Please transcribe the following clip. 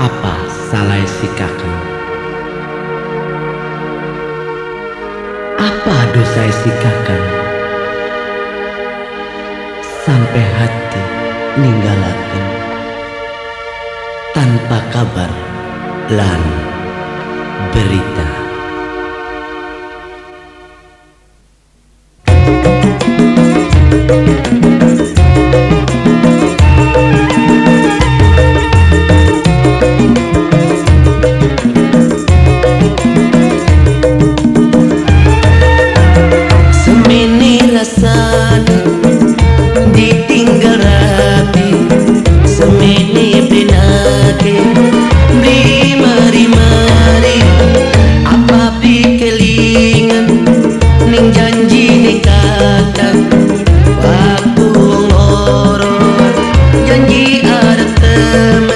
Apa salah sikakan? Apa dosa sikakan? Sampai hati ninggalakan tanpa kabar lan berita. janji ada teman